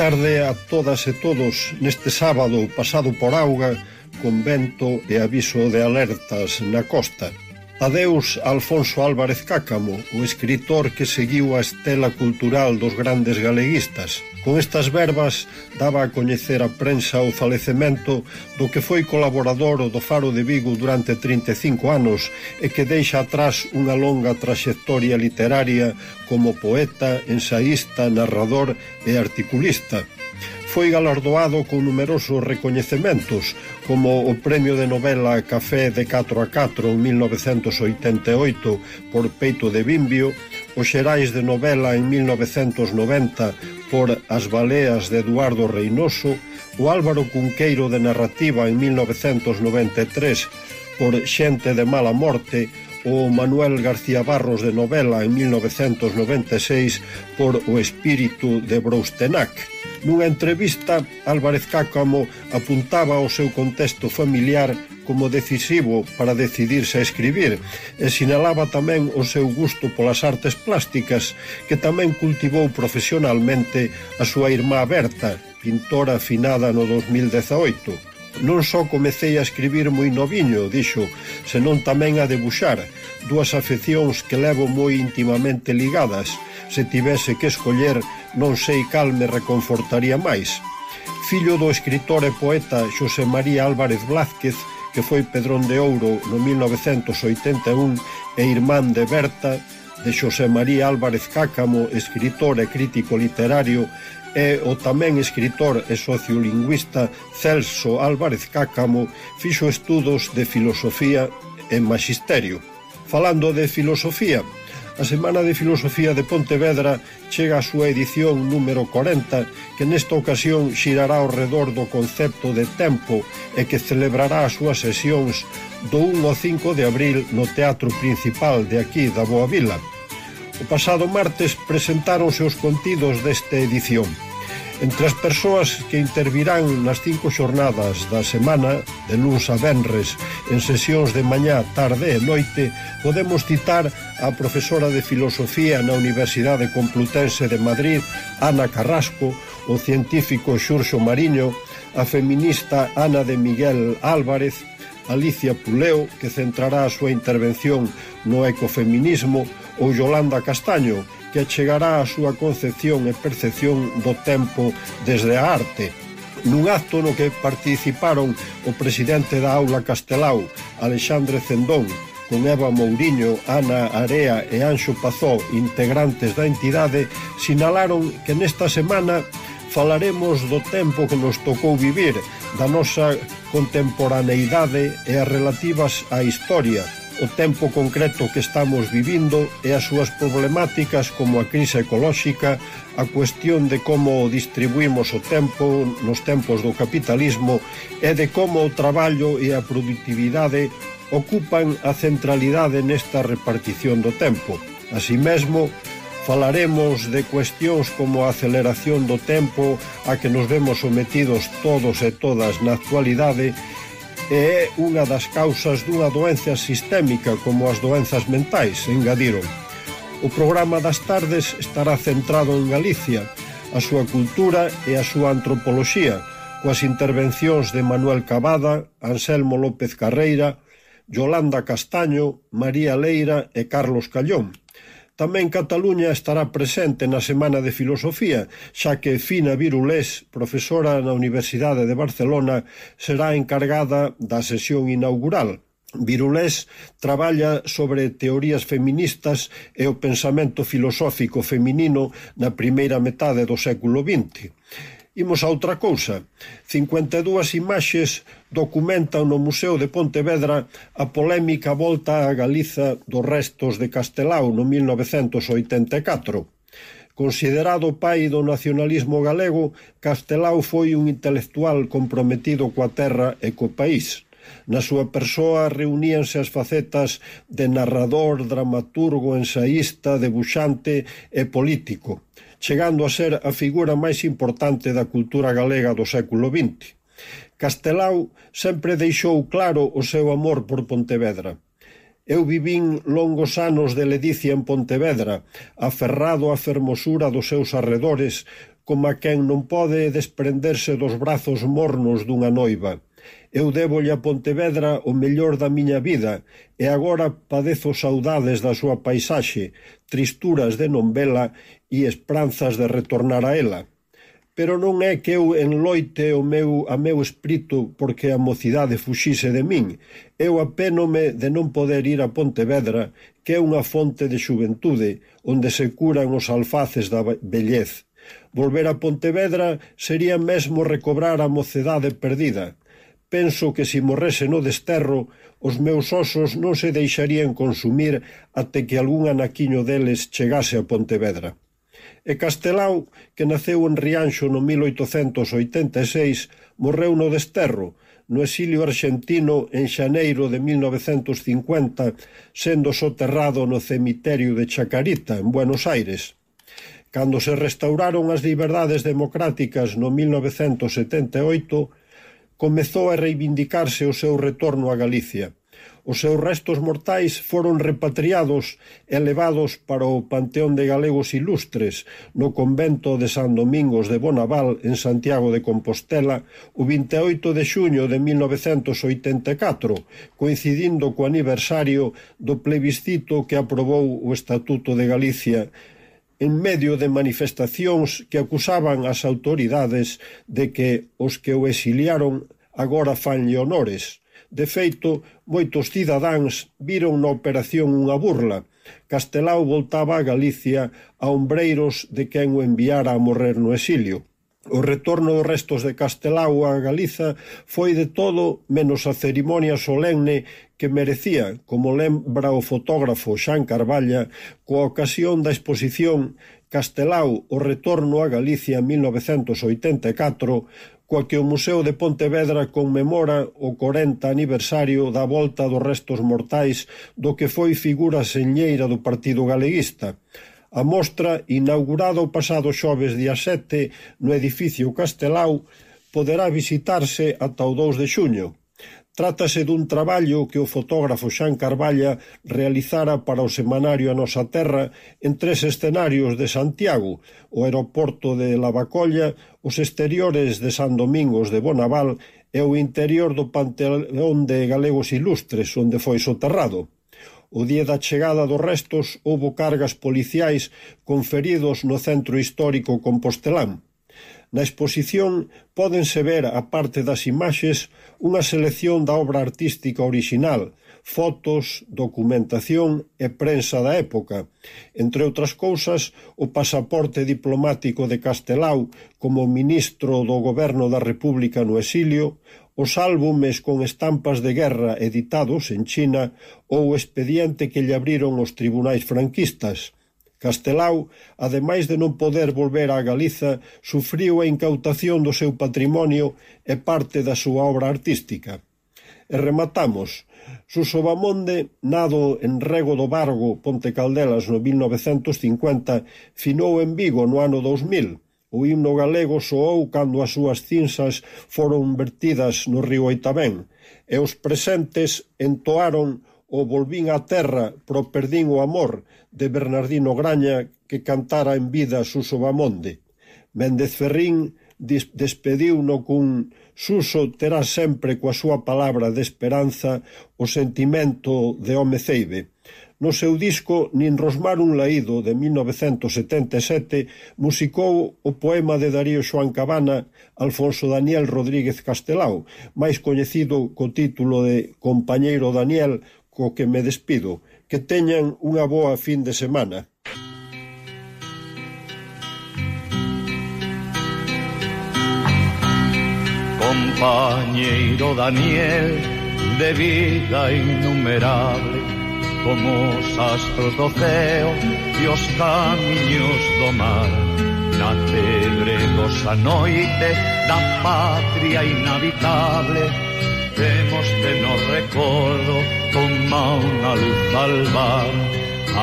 tarde a todas e todos neste sábado pasado por auga con vento e aviso de alertas na costa. Adeus Alfonso Álvarez Cácamo, o escritor que seguiu a estela cultural dos grandes galeguistas. Con estas verbas daba a coñecer a prensa o falecemento do que foi colaborador do Faro de Vigo durante 35 anos e que deixa atrás unha longa traxectoria literaria como poeta, ensaísta, narrador e articulista foi galardoado con numerosos recoñecementos, como o premio de novela Café de 4 a 4 en 1988 por Peito de Bimbio, o Xerais de novela en 1990 por As Baleas de Eduardo Reynoso, o Álvaro Cunqueiro de narrativa en 1993 por Xente de mala morte, o Manuel García Barros de novela en 1996 por O espírito de Broustenac. Nunha entrevista, Álvarez Cácamo apuntaba ao seu contexto familiar como decisivo para decidirse a escribir e sinalaba tamén o seu gusto polas artes plásticas que tamén cultivou profesionalmente a súa irmá Berta, pintora afinada no 2018. Non só comecei a escribir moi noviño, dixo, senón tamén a debuxar, dúas afeccións que levo moi intimamente ligadas. Se tivese que escoller, non sei cal me reconfortaría máis. Fillo do escritor e poeta Xosé María Álvarez Blázquez, que foi Pedrón de Ouro no 1981 e irmán de Berta, de Xosé María Álvarez Cácamo, escritor e crítico literario e o tamén escritor e sociolingüista Celso Álvarez Cácamo fixo estudos de filosofía en magisterio. Falando de filosofía, a Semana de Filosofía de Pontevedra chega a súa edición número 40, que nesta ocasión xirará ao redor do concepto de tempo e que celebrará as súas sesións do 1 ao 5 de abril no Teatro Principal de aquí da Boa Vila. O pasado martes presentáronse os contidos desta edición. Entre as persoas que intervirán nas cinco xornadas da semana, de luns a venres, en sesións de mañá, tarde e noite, podemos citar a profesora de Filosofía na Universidade Complutense de Madrid, Ana Carrasco, o científico Xurxo Mariño, a feminista Ana de Miguel Álvarez, Alicia Puleo, que centrará a súa intervención no ecofeminismo, ou Yolanda Castaño, que chegará a súa concepción e percepción do tempo desde a arte, nun acto no que participaron o presidente da aula Castelao, Alexandre Zendón, con Eva Mourinho, Ana Area e Anxo Pazó, integrantes da entidade, sinalaron que nesta semana falaremos do tempo que nos tocou vivir, da nosa contemporaneidade e as relativas á historia, o tempo concreto que estamos vivindo e as súas problemáticas como a crise ecolóxica, a cuestión de como distribuimos o tempo nos tempos do capitalismo e de como o traballo e a productividade ocupan a centralidade nesta repartición do tempo. Así mesmo, falaremos de cuestións como a aceleración do tempo a que nos vemos sometidos todos e todas na actualidade e é unha das causas dunha doenza sistémica como as doenzas mentais, engadiron. O programa das tardes estará centrado en Galicia, a súa cultura e a súa antropoloxía, coas intervencións de Manuel Cavada, Anselmo López Carreira, Yolanda Castaño, María Leira e Carlos Callón. Tamén Cataluña estará presente na Semana de Filosofía, xa que Fina Virulés, profesora na Universidade de Barcelona, será encargada da sesión inaugural. Virulés traballa sobre teorías feministas e o pensamento filosófico feminino na primeira metade do século XX. Imos a outra cousa. 52 imaxes documentan no Museo de Pontevedra a polémica volta a Galiza dos restos de Castelao no 1984. Considerado pai do nacionalismo galego, Castelao foi un intelectual comprometido coa terra e co país. Na súa persoa reuníanse as facetas de narrador, dramaturgo, ensaísta, debuxante e político chegando a ser a figura máis importante da cultura galega do século XX. Castelao sempre deixou claro o seu amor por Pontevedra. Eu vivín longos anos de ledicia en Pontevedra, aferrado á fermosura dos seus arredores, como a quen non pode desprenderse dos brazos mornos dunha noiva. Eu débolle a Pontevedra o mellor da miña vida e agora padezo saudades da súa paisaxe, tristuras de non vela e esperanzas de retornar a ela. Pero non é que eu enloite o meu a meu espírito porque a mocidade fuxise de min. Eu apénome de non poder ir a Pontevedra, que é unha fonte de xuventude, onde se curan os alfaces da bellez. Volver a Pontevedra sería mesmo recobrar a mocedade perdida. Penso que se morrese no desterro, os meus osos non se deixarían consumir até que algún anaquiño deles chegase a Pontevedra. E Castelao, que naceu en Rianxo no 1886, morreu no desterro, no exilio argentino en xaneiro de 1950, sendo soterrado no cemiterio de Chacarita, en Buenos Aires. Cando se restauraron as liberdades democráticas no 1978, comezou a reivindicarse o seu retorno a Galicia. Os seus restos mortais foron repatriados e levados para o Panteón de Galegos Ilustres no convento de San Domingos de Bonaval en Santiago de Compostela o 28 de xuño de 1984, coincidindo co aniversario do plebiscito que aprobou o Estatuto de Galicia en medio de manifestacións que acusaban as autoridades de que os que o exiliaron agora fanlle honores. De feito, moitos cidadáns viron na operación unha burla. Castelao voltaba a Galicia a ombreiros de quen o enviara a morrer no exilio. O retorno dos restos de Castelao a Galiza foi de todo menos a cerimonia solemne que merecía, como lembra o fotógrafo Xan Carballa, coa ocasión da exposición Castelao, o retorno a Galicia 1984, coa que o Museo de Pontevedra conmemora o 40 aniversario da volta dos restos mortais do que foi figura señeira do Partido Galeguista. A mostra, inaugurada o pasado xoves día 7 no edificio Castelao, poderá visitarse ata o 2 de xuño. Trátase dun traballo que o fotógrafo Xan Carballa realizara para o semanario A Nosa Terra en tres escenarios de Santiago, o aeroporto de Lavacolla, os exteriores de San Domingos de Bonaval e o interior do Panteón de Galegos Ilustres, onde foi soterrado. O día da chegada dos restos houbo cargas policiais conferidos no centro histórico compostelán. Na exposición pódense ver, aparte das imaxes, unha selección da obra artística orixinal, fotos, documentación e prensa da época. Entre outras cousas, o pasaporte diplomático de Castelao como ministro do Goberno da República no exilio, os álbumes con estampas de guerra editados en China ou o expediente que lle abriron os tribunais franquistas – Castelao, ademais de non poder volver á Galiza, sufriu a incautación do seu patrimonio e parte da súa obra artística. E rematamos. Suso Bamonde, nado en Rego do Vargo, Ponte Caldelas, no 1950, finou en Vigo no ano 2000, O himno galego soou cando as súas cinzas foron vertidas no río Oitabén e os presentes entoaron O Volvín á terra pro perdín o amor de Bernardino Graña que cantara en vida Suso Bamonde. Méndez Ferrín despediuno cun Suso terá sempre coa súa palabra de esperanza o sentimento de home ceibe. No seu disco Nin Rosmar un laído de 1977 musicou o poema de Darío Xoan Cabana Alfonso Daniel Rodríguez Castelao, máis coñecido co título de Compañeiro Daniel co que me despido. Que teñan unha boa fin de semana. Compañeiro Daniel, de vida innumerable, como os astros do ceo e os camiños do mar. Na tebregosa a noite da patria inhabitable, temos de nos recordar prima una luz alba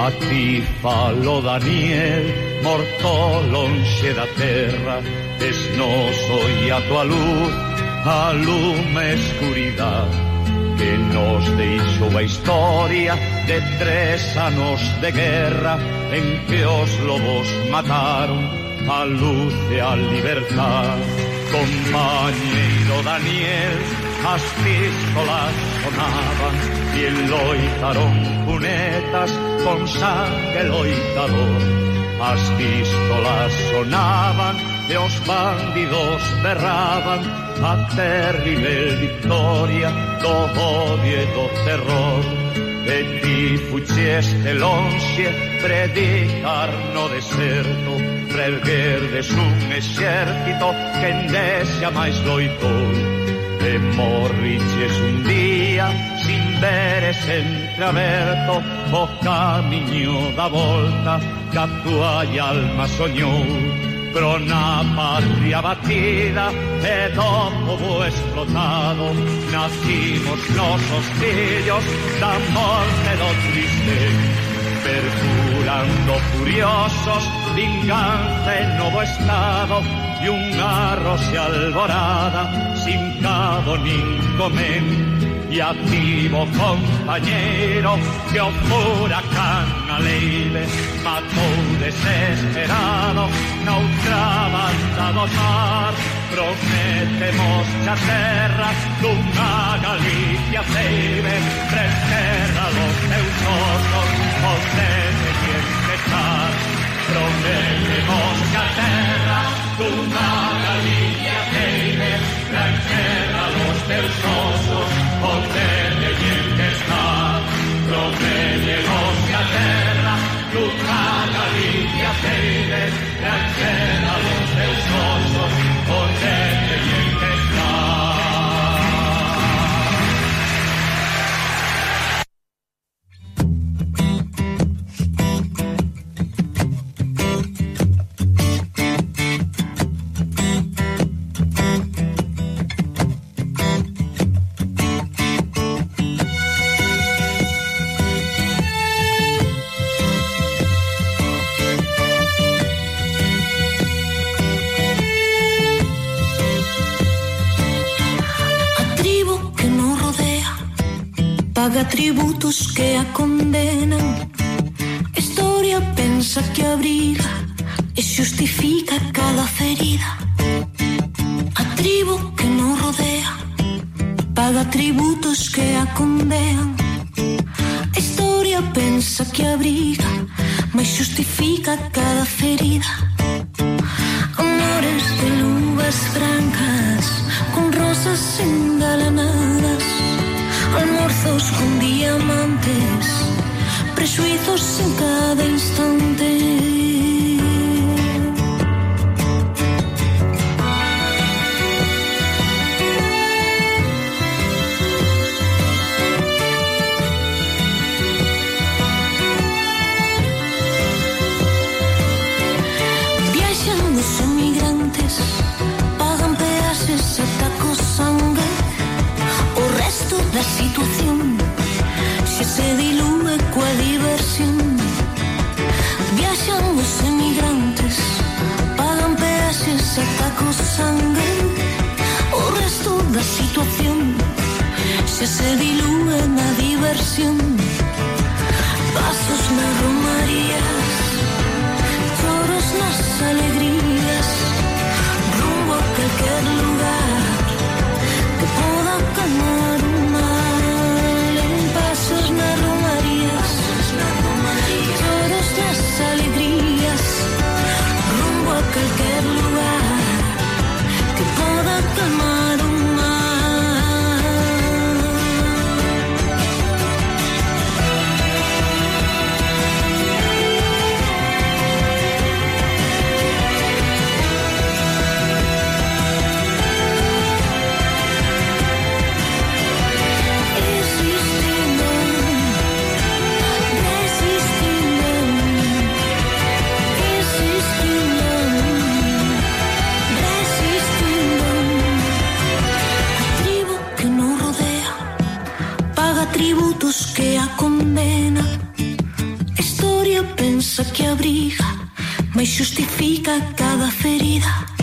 a ti falo Daniel morto lonxe da terra desnoso e a tua luz a lume escuridad que nos deixou a historia de tres anos de guerra en que os lobos mataron a luz e a libertad. Compañeiro Daniel, as pistolas sonaban e loitaron cunetas con sangre loitador. as pistolas sonaban e os bandidos berraban a terrible victoria do odio e do terror. E ti fucheste lonxe predicar no deserto Preverde un exército que endese a máis loitou te morriches un día sin veres entreaberto o camiño da volta que a tua alma soñou pro na patria batida e do povo explotado nacimos nos fillos da morte do triste Perjurando furiosos, vinganza en novo estado y un rosa alborada sin cabo ni comen y activo compañero que o huracán aleibe matou desesperado naufraba hasta do mar prometemos xa terras dunha Galicia ceibe preserra los teus osos onde te quieres estar prometemos xa terra atributos que a condenan. Historia pensa que abriga e justifica cada ferida. A tribu que nos rodea paga tributos que a condenan. Historia pensa que abriga, mas justifica cada ferida. Amores de luvas francas, con rosas engalanadas almorzos con diamantes, presuizos sin cara. emigrantes Pagan O resto da Se dilúe na diversión. Pasos nas romarías Choros nas alegrías. Rumbo a calquer lugar Que poda calmar cada ferida.